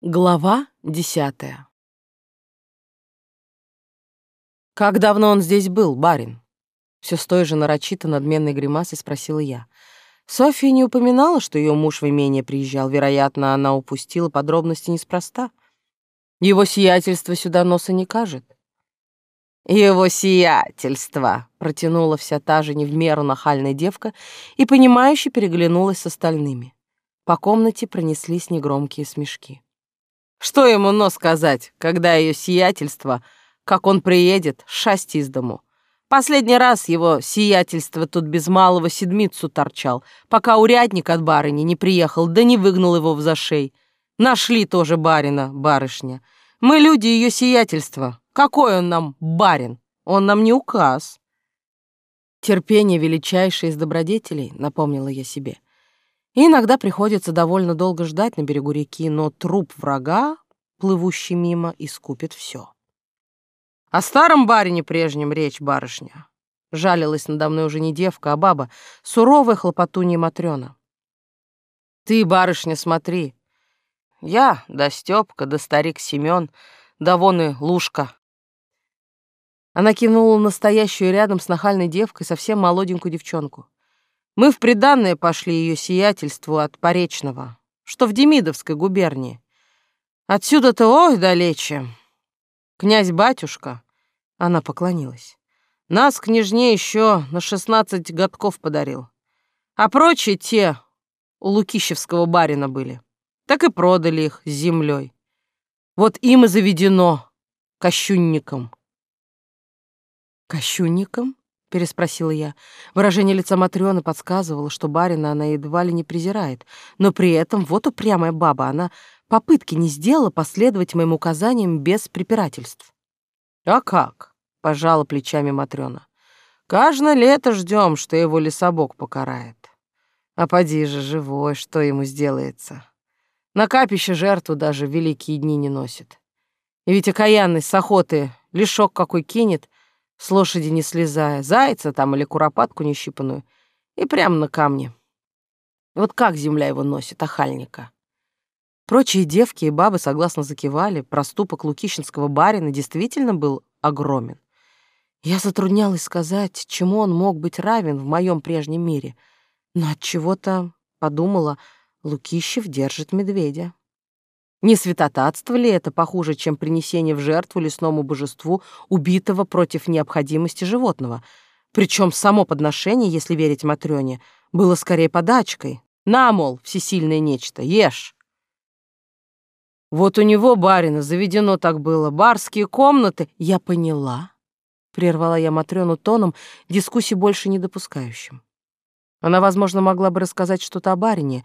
Глава десятая «Как давно он здесь был, барин?» Все с той же нарочито надменной гримасой спросила я. Софья не упоминала, что ее муж в имение приезжал. Вероятно, она упустила подробности неспроста. Его сиятельство сюда носа не кажет. «Его сиятельство!» — протянула вся та же не в меру нахальная девка и, понимающе переглянулась с остальными. По комнате пронеслись негромкие смешки. Что ему но сказать, когда ее сиятельство, как он приедет, шасть из дому? Последний раз его сиятельство тут без малого седмицу торчал, пока урядник от барыни не приехал, да не выгнал его в зашей. Нашли тоже барина, барышня. Мы люди ее сиятельства. Какой он нам барин? Он нам не указ. Терпение величайшее из добродетелей, напомнила я себе. И иногда приходится довольно долго ждать на берегу реки, но труп врага, плывущий мимо, искупит все. О старом барине прежнем речь, барышня. Жалилась надо мной уже не девка, а баба, суровая хлопотунья Матрёна. Ты, барышня, смотри. Я, да Стёпка, да старик Семён, да вон и Лушка. Она кинула настоящую рядом с нахальной девкой совсем молоденькую девчонку. Мы в приданное пошли ее сиятельству от Поречного, что в Демидовской губернии. Отсюда-то, ой, далече. Князь-батюшка, она поклонилась, нас, княжне, еще на шестнадцать годков подарил. А прочие те у Лукищевского барина были. Так и продали их с землей. Вот им и заведено кощунником. Кощунником? Переспросила я. Выражение лица Матрёны подсказывало, что барина она едва ли не презирает, но при этом вот упрямая баба, она попытки не сделала последовать моим указаниям без препирательств. «А как?» — пожала плечами Матрёна. «Каждое лето ждем, что его лесобок покарает. А поди же живой, что ему сделается. На капище жертву даже великие дни не носит. И ведь окаянный с охоты лишок какой кинет — с лошади не слезая, зайца там или куропатку нещипанную, и прямо на камне. Вот как земля его носит, охальника. Прочие девки и бабы согласно закивали, проступок лукищенского барина действительно был огромен. Я затруднялась сказать, чему он мог быть равен в моем прежнем мире, но от чего-то подумала, Лукищев держит медведя. Не святотатство ли это похуже, чем принесение в жертву лесному божеству убитого против необходимости животного? Причем само подношение, если верить Матрёне, было скорее подачкой. На, мол, всесильное нечто, ешь. Вот у него, барина, заведено так было. Барские комнаты. Я поняла. Прервала я Матрёну тоном, дискуссии больше не допускающим. Она, возможно, могла бы рассказать что-то о барине,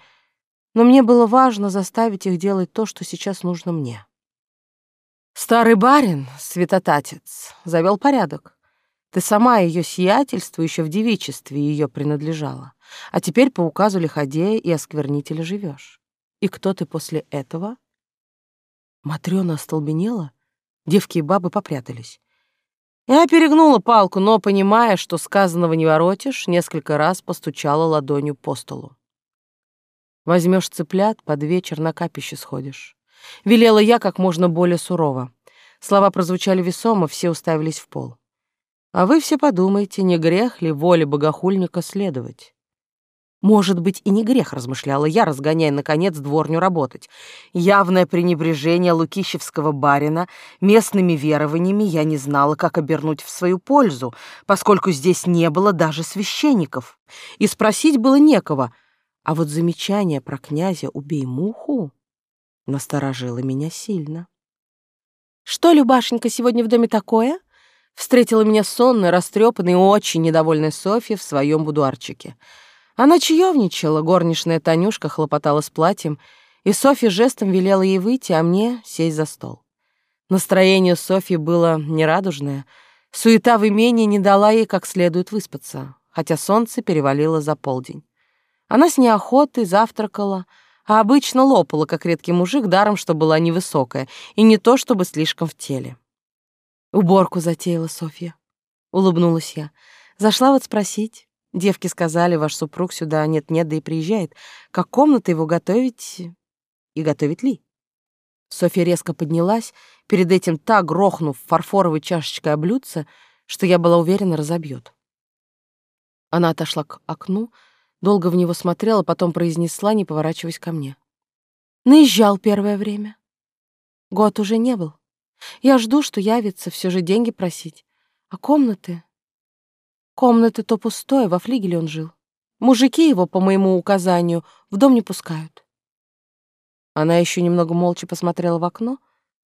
но мне было важно заставить их делать то, что сейчас нужно мне. Старый барин, святотатец, завел порядок. Ты сама ее сиятельство еще в девичестве ее принадлежала, а теперь по указу лиходея и осквернителя живешь. И кто ты после этого? Матрёна остолбенела, девки и бабы попрятались. Я перегнула палку, но, понимая, что сказанного не воротишь, несколько раз постучала ладонью по столу. Возьмешь цыплят, под вечер на капище сходишь. Велела я как можно более сурово. Слова прозвучали весомо, все уставились в пол. А вы все подумайте, не грех ли воле богохульника следовать? Может быть, и не грех, размышляла я, разгоняя, наконец, дворню работать. Явное пренебрежение лукищевского барина местными верованиями я не знала, как обернуть в свою пользу, поскольку здесь не было даже священников. И спросить было некого — а вот замечание про князя «убей муху» насторожило меня сильно. «Что, Любашенька, сегодня в доме такое?» Встретила меня сонная, растрепанная и очень недовольная Софья в своем будуарчике. Она чаевничала, горничная Танюшка хлопотала с платьем, и Софья жестом велела ей выйти, а мне сесть за стол. Настроение Софьи было нерадужное. Суета в имении не дала ей как следует выспаться, хотя солнце перевалило за полдень. Она с неохотой завтракала, а обычно лопала, как редкий мужик, даром, что была невысокая, и не то, чтобы слишком в теле. «Уборку затеяла Софья», — улыбнулась я. «Зашла вот спросить. Девки сказали, ваш супруг сюда нет-нет, да и приезжает. Как комнаты его готовить и готовить ли?» Софья резко поднялась, перед этим так грохнув фарфоровой чашечкой о что я была уверена, разобьет. Она отошла к окну, долго в него смотрела, потом произнесла, не поворачиваясь ко мне. Наезжал первое время. Год уже не был. Я жду, что явится, все же деньги просить. А комнаты? Комнаты то пустое, во флигеле он жил. Мужики его, по моему указанию, в дом не пускают. Она еще немного молча посмотрела в окно,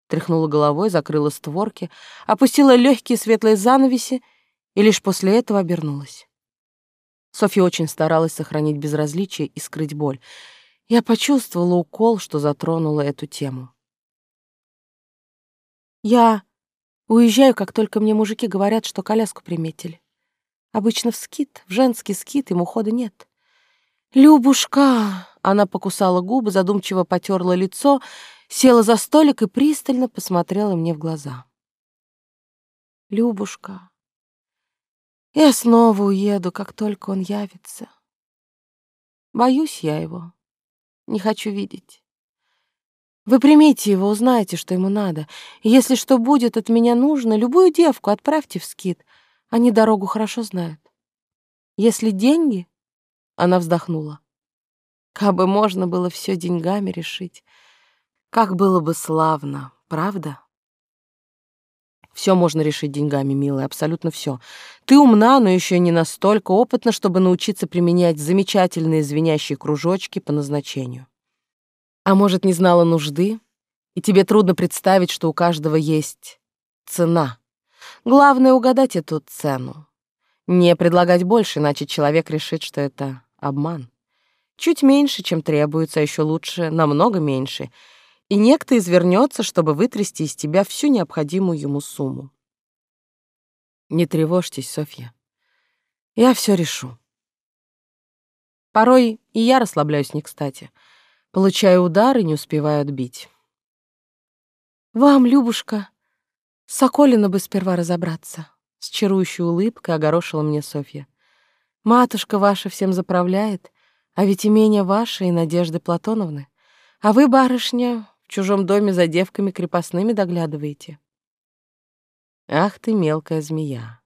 тряхнула головой, закрыла створки, опустила легкие светлые занавеси и лишь после этого обернулась. Софья очень старалась сохранить безразличие и скрыть боль. Я почувствовала укол, что затронула эту тему. Я уезжаю, как только мне мужики говорят, что коляску приметили. Обычно в скит, в женский скит им ухода нет. «Любушка!» — она покусала губы, задумчиво потерла лицо, села за столик и пристально посмотрела мне в глаза. «Любушка, я снова уеду, как только он явится. Боюсь я его, не хочу видеть. Вы примите его, узнаете, что ему надо. Если что будет от меня нужно, любую девку отправьте в скит. Они дорогу хорошо знают. Если деньги, она вздохнула. Кабы можно было все деньгами решить, как было бы славно, правда? Все можно решить деньгами, милая, абсолютно все. Ты умна, но еще не настолько опытна, чтобы научиться применять замечательные звенящие кружочки по назначению. А может, не знала нужды, и тебе трудно представить, что у каждого есть цена. Главное — угадать эту цену. Не предлагать больше, иначе человек решит, что это обман. Чуть меньше, чем требуется, а еще лучше, намного меньше. И некто извернется, чтобы вытрясти из тебя всю необходимую ему сумму. Не тревожьтесь, Софья. Я все решу. Порой и я расслабляюсь не кстати. Получаю удар и не успеваю отбить. Вам, Любушка, Соколина бы сперва разобраться. С чарующей улыбкой огорошила мне Софья. Матушка ваша всем заправляет, а ведь имение ваше и Надежды Платоновны. А вы, барышня, в чужом доме за девками крепостными доглядываете. Ах ты, мелкая змея.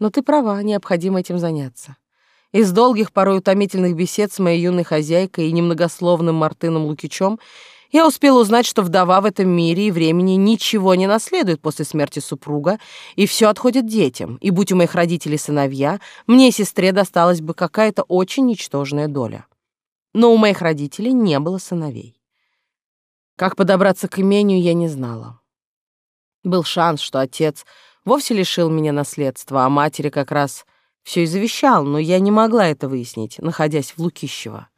Но ты права, необходимо этим заняться. Из долгих, порой утомительных бесед с моей юной хозяйкой и немногословным Мартыном Лукичем я успел узнать, что вдова в этом мире и времени ничего не наследует после смерти супруга, и все отходит детям, и будь у моих родителей сыновья, мне и сестре досталась бы какая-то очень ничтожная доля. Но у моих родителей не было сыновей. Как подобраться к имению, я не знала. Был шанс, что отец вовсе лишил меня наследства, а матери как раз все и завещал, но я не могла это выяснить, находясь в Лукищево.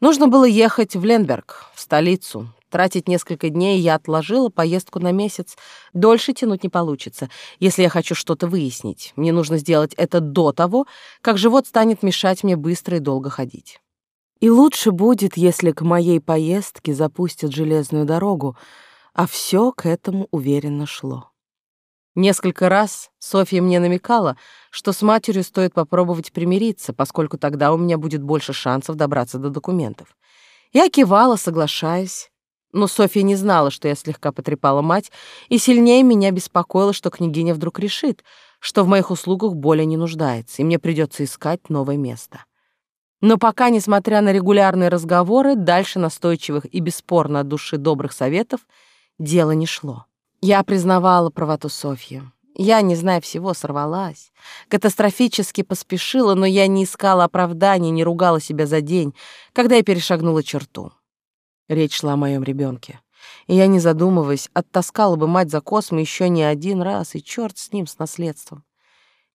Нужно было ехать в Ленберг, в столицу. Тратить несколько дней я отложила поездку на месяц. Дольше тянуть не получится, если я хочу что-то выяснить. Мне нужно сделать это до того, как живот станет мешать мне быстро и долго ходить. И лучше будет, если к моей поездке запустят железную дорогу, а все к этому уверенно шло. Несколько раз Софья мне намекала, что с матерью стоит попробовать примириться, поскольку тогда у меня будет больше шансов добраться до документов. Я кивала, соглашаясь, но Софья не знала, что я слегка потрепала мать, и сильнее меня беспокоило, что княгиня вдруг решит, что в моих услугах более не нуждается, и мне придется искать новое место. Но пока, несмотря на регулярные разговоры, дальше настойчивых и бесспорно от души добрых советов, дело не шло. Я признавала правоту Софьи. Я, не зная всего, сорвалась. Катастрофически поспешила, но я не искала оправдания, не ругала себя за день, когда я перешагнула черту. Речь шла о моем ребенке. И я, не задумываясь, оттаскала бы мать за космо еще не один раз, и черт с ним, с наследством.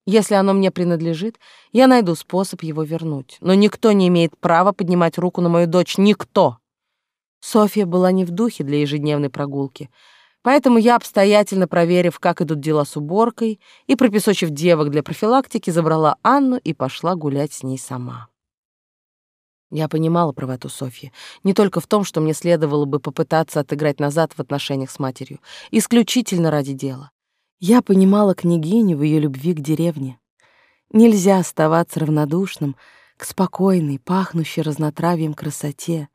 Если оно мне принадлежит, я найду способ его вернуть. Но никто не имеет права поднимать руку на мою дочь. Никто! Софья была не в духе для ежедневной прогулки — Поэтому я, обстоятельно проверив, как идут дела с уборкой, и пропесочив девок для профилактики, забрала Анну и пошла гулять с ней сама. Я понимала правоту Софьи, не только в том, что мне следовало бы попытаться отыграть назад в отношениях с матерью, исключительно ради дела. Я понимала княгиню в ее любви к деревне. Нельзя оставаться равнодушным к спокойной, пахнущей разнотравьем красоте,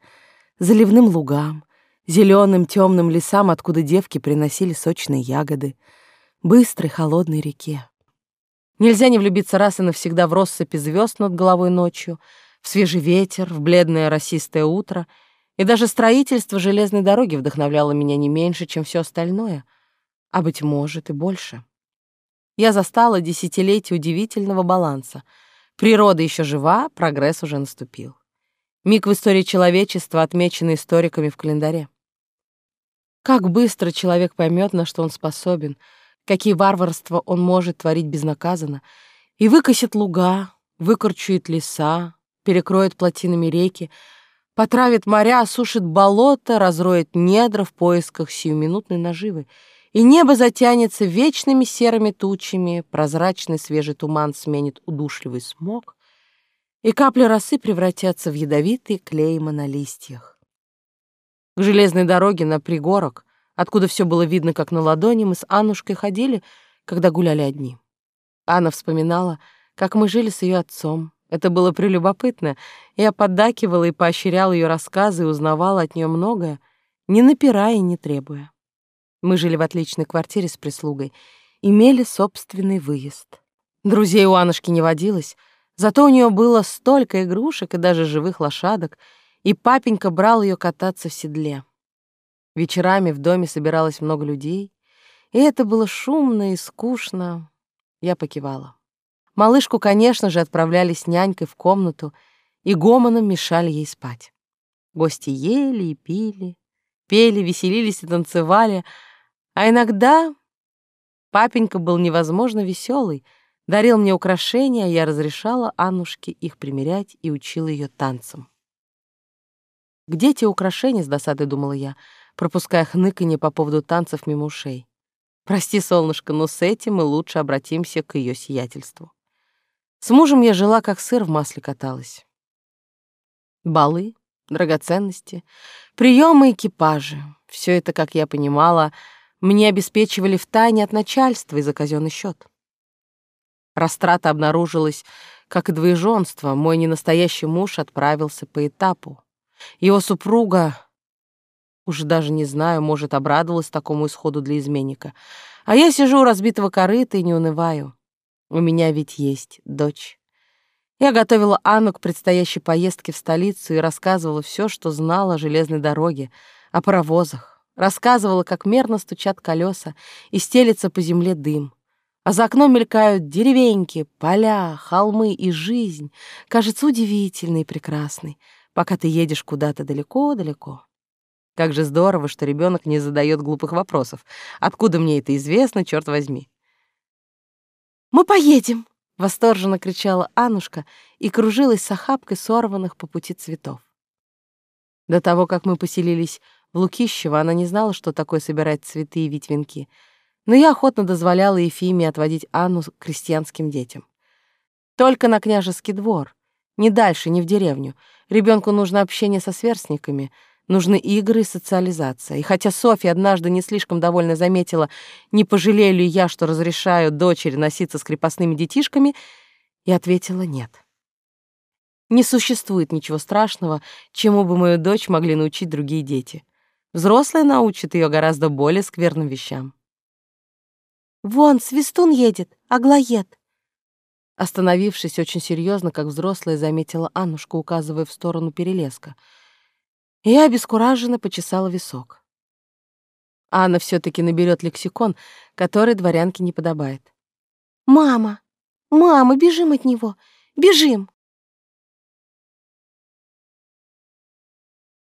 заливным лугам, зеленым темным лесам, откуда девки приносили сочные ягоды, быстрой холодной реке. Нельзя не влюбиться раз и навсегда в россыпи звезд над головой ночью, в свежий ветер, в бледное росистое утро, и даже строительство железной дороги вдохновляло меня не меньше, чем все остальное, а, быть может, и больше. Я застала десятилетие удивительного баланса. Природа еще жива, прогресс уже наступил. Миг в истории человечества, отмеченный историками в календаре. Как быстро человек поймет, на что он способен — какие варварства он может творить безнаказанно, и выкосит луга, выкорчует леса, перекроет плотинами реки, потравит моря, осушит болото, разроет недра в поисках сиюминутной наживы, и небо затянется вечными серыми тучами, прозрачный свежий туман сменит удушливый смог, и капли росы превратятся в ядовитые клейма на листьях. К железной дороге на пригорок откуда все было видно как на ладони, мы с Аннушкой ходили, когда гуляли одни. Анна вспоминала, как мы жили с ее отцом. Это было прелюбопытно. Я поддакивала и поощряла ее рассказы и узнавала от нее многое, не напирая и не требуя. Мы жили в отличной квартире с прислугой, имели собственный выезд. Друзей у Аннушки не водилось, зато у нее было столько игрушек и даже живых лошадок, и папенька брал ее кататься в седле. Вечерами в доме собиралось много людей, и это было шумно и скучно. Я покивала. Малышку, конечно же, отправляли с нянькой в комнату и гомоном мешали ей спать. Гости ели и пили, пели, веселились и танцевали, а иногда папенька был невозможно веселый, дарил мне украшения, я разрешала Аннушке их примерять и учила ее танцам. «Где те украшения?» — с досадой думала я — пропуская хныканье по поводу танцев мимо ушей. «Прости, солнышко, но с этим мы лучше обратимся к ее сиятельству». С мужем я жила, как сыр в масле каталась. Балы, драгоценности, приемы экипажи — все это, как я понимала, мне обеспечивали в тайне от начальства и за казенный счет. Растрата обнаружилась, как и двоеженство, мой ненастоящий муж отправился по этапу. Его супруга Уж даже не знаю, может, обрадовалась такому исходу для изменника. А я сижу у разбитого корыта и не унываю. У меня ведь есть дочь. Я готовила Анну к предстоящей поездке в столицу и рассказывала все, что знала о железной дороге, о паровозах. Рассказывала, как мерно стучат колеса и стелится по земле дым. А за окном мелькают деревеньки, поля, холмы и жизнь. Кажется удивительной и прекрасной, пока ты едешь куда-то далеко-далеко. Как же здорово, что ребенок не задает глупых вопросов. Откуда мне это известно, черт возьми? «Мы поедем!» — восторженно кричала Анушка и кружилась с охапкой сорванных по пути цветов. До того, как мы поселились в Лукищево, она не знала, что такое собирать цветы и вить венки, но я охотно дозволяла Ефиме отводить Анну к крестьянским детям. Только на княжеский двор, не дальше, не в деревню. Ребенку нужно общение со сверстниками — Нужны игры и социализация. И хотя Софья однажды не слишком довольно заметила, не пожалею ли я, что разрешаю дочери носиться с крепостными детишками, я ответила нет. Не существует ничего страшного, чему бы мою дочь могли научить другие дети. Взрослые научат ее гораздо более скверным вещам. «Вон, свистун едет, аглоед!» Остановившись очень серьезно, как взрослая, заметила Аннушка, указывая в сторону перелеска — я обескураженно почесала висок. Анна все таки наберет лексикон, который дворянке не подобает. «Мама! Мама, бежим от него! Бежим!»